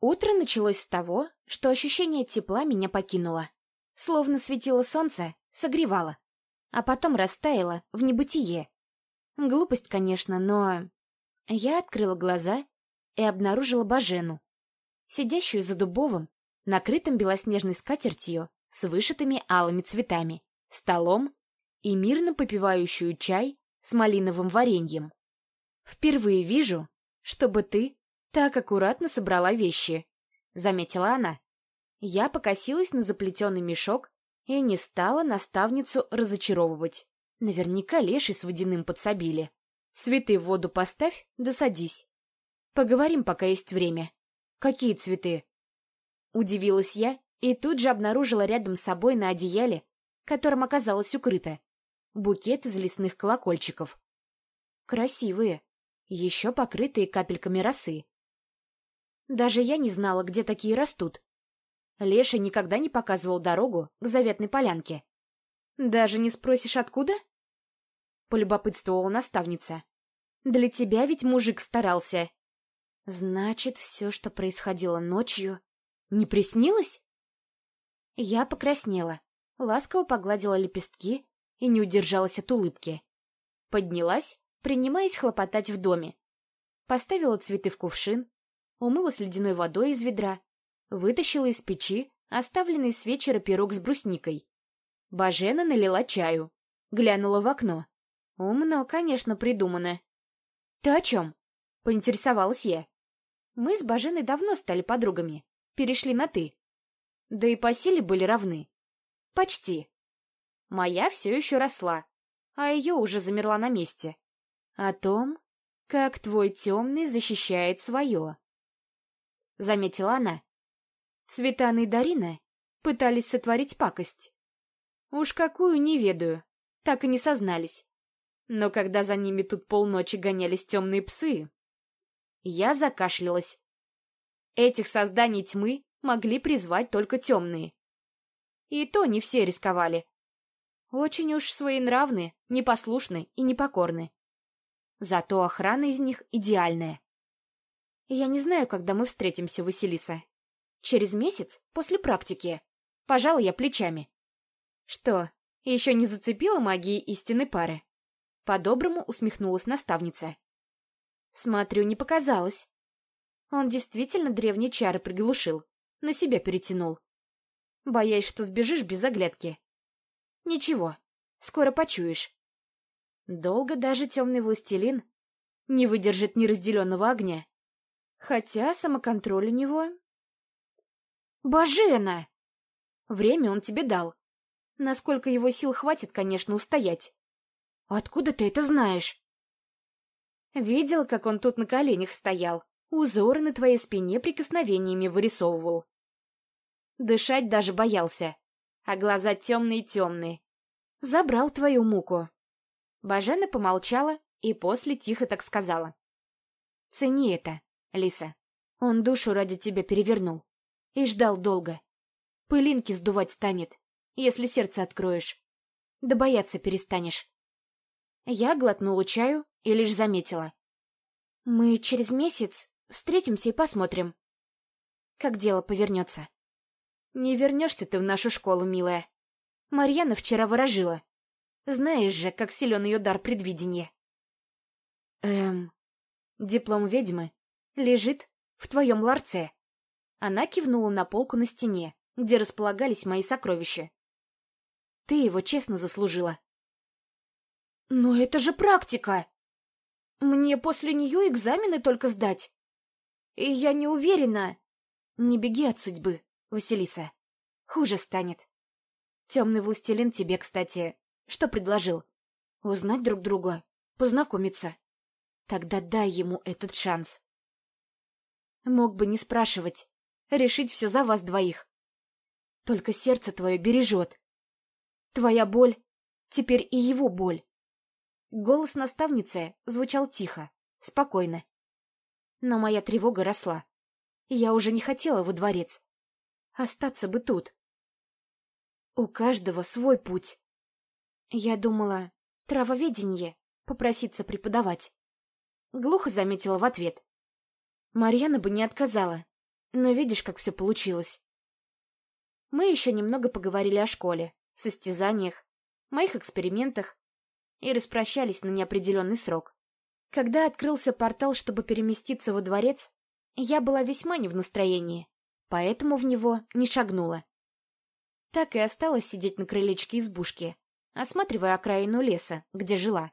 Утро началось с того, что ощущение тепла меня покинуло. Словно светило солнце, согревало, а потом растаяло в небытие. Глупость, конечно, но... Я открыла глаза и обнаружила Бажену, сидящую за дубовым, накрытым белоснежной скатертью с вышитыми алыми цветами, столом и мирно попивающую чай с малиновым вареньем. «Впервые вижу, чтобы ты так аккуратно собрала вещи», — заметила она. Я покосилась на заплетенный мешок и не стала наставницу разочаровывать. Наверняка леший с водяным подсобили. Цветы в воду поставь, да садись. Поговорим, пока есть время. Какие цветы? Удивилась я и тут же обнаружила рядом с собой на одеяле, которым оказалась укрыта, букет из лесных колокольчиков. Красивые, еще покрытые капельками росы. Даже я не знала, где такие растут. Леша никогда не показывал дорогу к заветной полянке. Даже не спросишь, откуда? Полюбопытствовала наставница. Для тебя ведь мужик старался. Значит, все, что происходило ночью, не приснилось? Я покраснела, ласково погладила лепестки и не удержалась от улыбки. Поднялась, принимаясь хлопотать в доме. Поставила цветы в кувшин, умылась ледяной водой из ведра, вытащила из печи оставленный с вечера пирог с брусникой. Бажена налила чаю, глянула в окно. Умно, конечно, придумано. «Ты о чем?» — поинтересовалась я. Мы с Баженой давно стали подругами, перешли на «ты». Да и по силе были равны. Почти. Моя все еще росла, а ее уже замерла на месте. О том, как твой темный защищает свое. Заметила она. Цветана и Дарина пытались сотворить пакость. Уж какую не ведаю, так и не сознались. Но когда за ними тут полночи гонялись темные псы, я закашлялась. Этих созданий тьмы могли призвать только темные. И то не все рисковали. Очень уж своенравны, непослушны и непокорны. Зато охрана из них идеальная. Я не знаю, когда мы встретимся, Василиса. Через месяц после практики. Пожалуй, я плечами. Что, еще не зацепила магии истины пары? По-доброму усмехнулась наставница. Смотрю, не показалось. Он действительно древние чары приглушил, на себя перетянул. Боясь, что сбежишь без оглядки. Ничего, скоро почуешь. Долго даже темный властелин не выдержит неразделенного огня. Хотя самоконтроль у него... Божена! Время он тебе дал. Насколько его сил хватит, конечно, устоять. Откуда ты это знаешь? Видел, как он тут на коленях стоял, узоры на твоей спине прикосновениями вырисовывал. Дышать даже боялся, а глаза темные-темные. Забрал твою муку. Бажена помолчала и после тихо так сказала. Цени это. Лиса, он душу ради тебя перевернул. И ждал долго. Пылинки сдувать станет, если сердце откроешь. Да бояться перестанешь. Я глотнула чаю и лишь заметила. Мы через месяц встретимся и посмотрим, как дело повернется. Не вернешься ты в нашу школу, милая. Марьяна вчера выражила. Знаешь же, как силен ее дар предвидения. Эм... Диплом ведьмы лежит в твоем ларце. Она кивнула на полку на стене, где располагались мои сокровища. Ты его честно заслужила. Но это же практика! Мне после нее экзамены только сдать. И я не уверена. Не беги от судьбы, Василиса. Хуже станет. Темный властелин тебе, кстати, что предложил? Узнать друг друга, познакомиться. Тогда дай ему этот шанс. Мог бы не спрашивать, решить все за вас двоих. Только сердце твое бережет. Твоя боль теперь и его боль. Голос наставницы звучал тихо, спокойно. Но моя тревога росла. Я уже не хотела во дворец. Остаться бы тут. У каждого свой путь. Я думала, травоведение попроситься преподавать. Глухо заметила в ответ. Марьяна бы не отказала. Но видишь, как все получилось. Мы еще немного поговорили о школе, состязаниях, моих экспериментах и распрощались на неопределенный срок. Когда открылся портал, чтобы переместиться во дворец, я была весьма не в настроении, поэтому в него не шагнула. Так и осталась сидеть на крылечке избушки, осматривая окраину леса, где жила.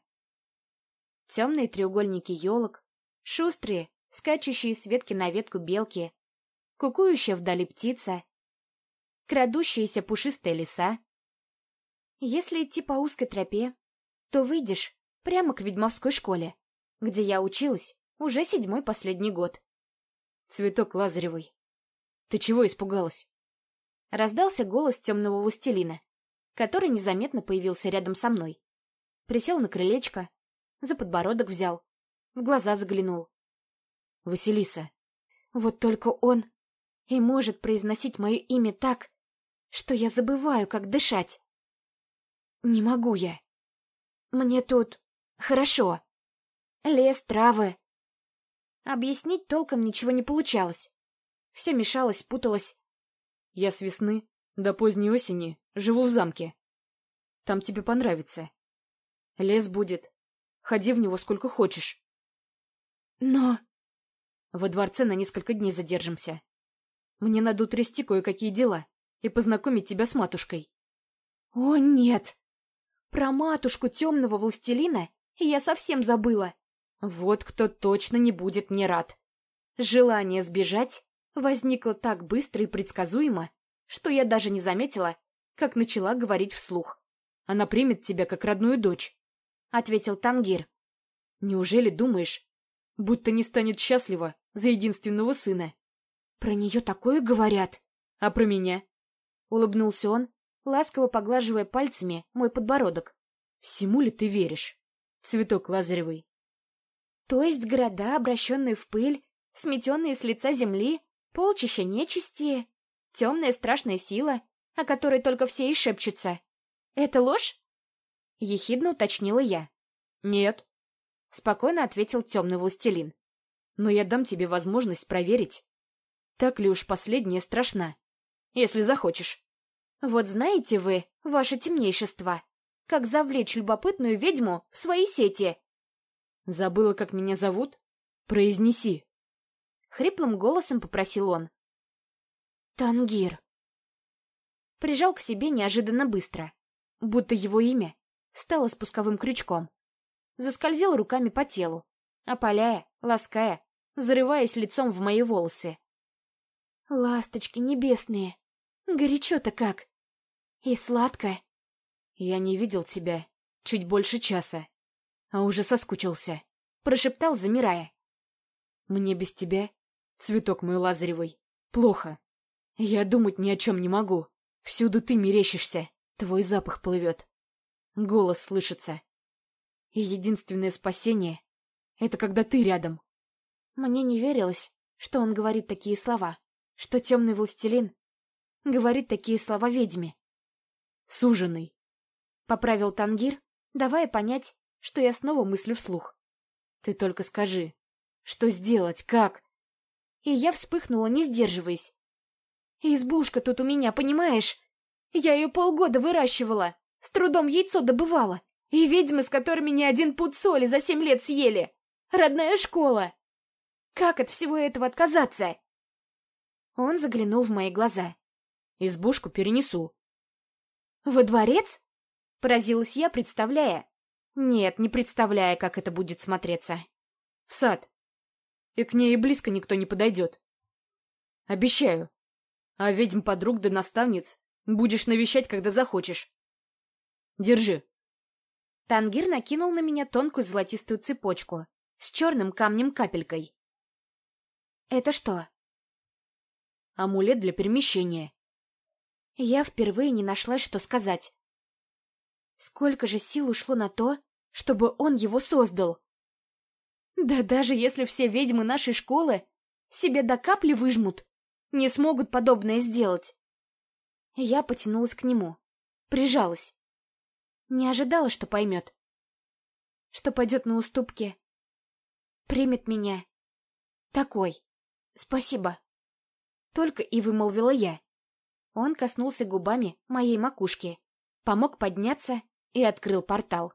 Темные треугольники елок, шустрые, скачущие с ветки на ветку белки, кукующая вдали птица, крадущиеся пушистые леса. Если идти по узкой тропе, то выйдешь прямо к ведьмовской школе, где я училась уже седьмой последний год. Цветок Лазаревой. Ты чего испугалась? Раздался голос темного властелина, который незаметно появился рядом со мной. Присел на крылечко, за подбородок взял, в глаза заглянул. Василиса. Вот только он и может произносить мое имя так, что я забываю, как дышать. Не могу я. Мне тут хорошо. Лес, травы. Объяснить толком ничего не получалось. Все мешалось, путалось. Я с весны до поздней осени живу в замке. Там тебе понравится. Лес будет. Ходи в него сколько хочешь. Но... Во дворце на несколько дней задержимся. Мне надо утрясти кое-какие дела и познакомить тебя с матушкой. О, нет! Про матушку темного властелина я совсем забыла. Вот кто точно не будет мне рад. Желание сбежать возникло так быстро и предсказуемо, что я даже не заметила, как начала говорить вслух. Она примет тебя как родную дочь, — ответил Тангир. Неужели думаешь, будто не станет счастлива за единственного сына? Про нее такое говорят. А про меня? Улыбнулся он, ласково поглаживая пальцами мой подбородок. Всему ли ты веришь, цветок лазаревый? То есть города, обращенные в пыль, сметенные с лица земли, полчища нечисти, темная страшная сила, о которой только все и шепчутся. Это ложь? Ехидно уточнила я. Нет. Спокойно ответил темный властелин. Но я дам тебе возможность проверить, так ли уж последняя страшна, если захочешь. Вот знаете вы, ваше темнейшество, как завлечь любопытную ведьму в свои сети? Забыла, как меня зовут? Произнеси. Хриплым голосом попросил он. Тангир. Прижал к себе неожиданно быстро, будто его имя стало спусковым крючком. Заскользил руками по телу, опаляя, лаская, зарываясь лицом в мои волосы. Ласточки небесные, горячо-то как. И сладко. Я не видел тебя чуть больше часа, а уже соскучился. Прошептал, замирая. Мне без тебя, цветок мой лазаревый, плохо. Я думать ни о чем не могу. Всюду ты мерещишься, твой запах плывет. Голос слышится. И единственное спасение — это когда ты рядом. Мне не верилось, что он говорит такие слова что темный властелин говорит такие слова ведьме. «Суженый», — поправил Тангир, давая понять, что я снова мыслю вслух. «Ты только скажи, что сделать, как?» И я вспыхнула, не сдерживаясь. «Избушка тут у меня, понимаешь? Я ее полгода выращивала, с трудом яйцо добывала, и ведьмы, с которыми не один пуд соли за семь лет съели. Родная школа. Как от всего этого отказаться?» Он заглянул в мои глаза. «Избушку перенесу». «Во дворец?» Поразилась я, представляя. Нет, не представляя, как это будет смотреться. «В сад. И к ней и близко никто не подойдет. Обещаю. А ведьм подруг да наставниц будешь навещать, когда захочешь. Держи». Тангир накинул на меня тонкую золотистую цепочку с черным камнем-капелькой. «Это что?» амулет для перемещения. Я впервые не нашла, что сказать. Сколько же сил ушло на то, чтобы он его создал? Да даже если все ведьмы нашей школы себе до капли выжмут, не смогут подобное сделать. Я потянулась к нему, прижалась. Не ожидала, что поймет. Что пойдет на уступки. Примет меня. Такой. Спасибо. Только и вымолвила я. Он коснулся губами моей макушки, помог подняться и открыл портал.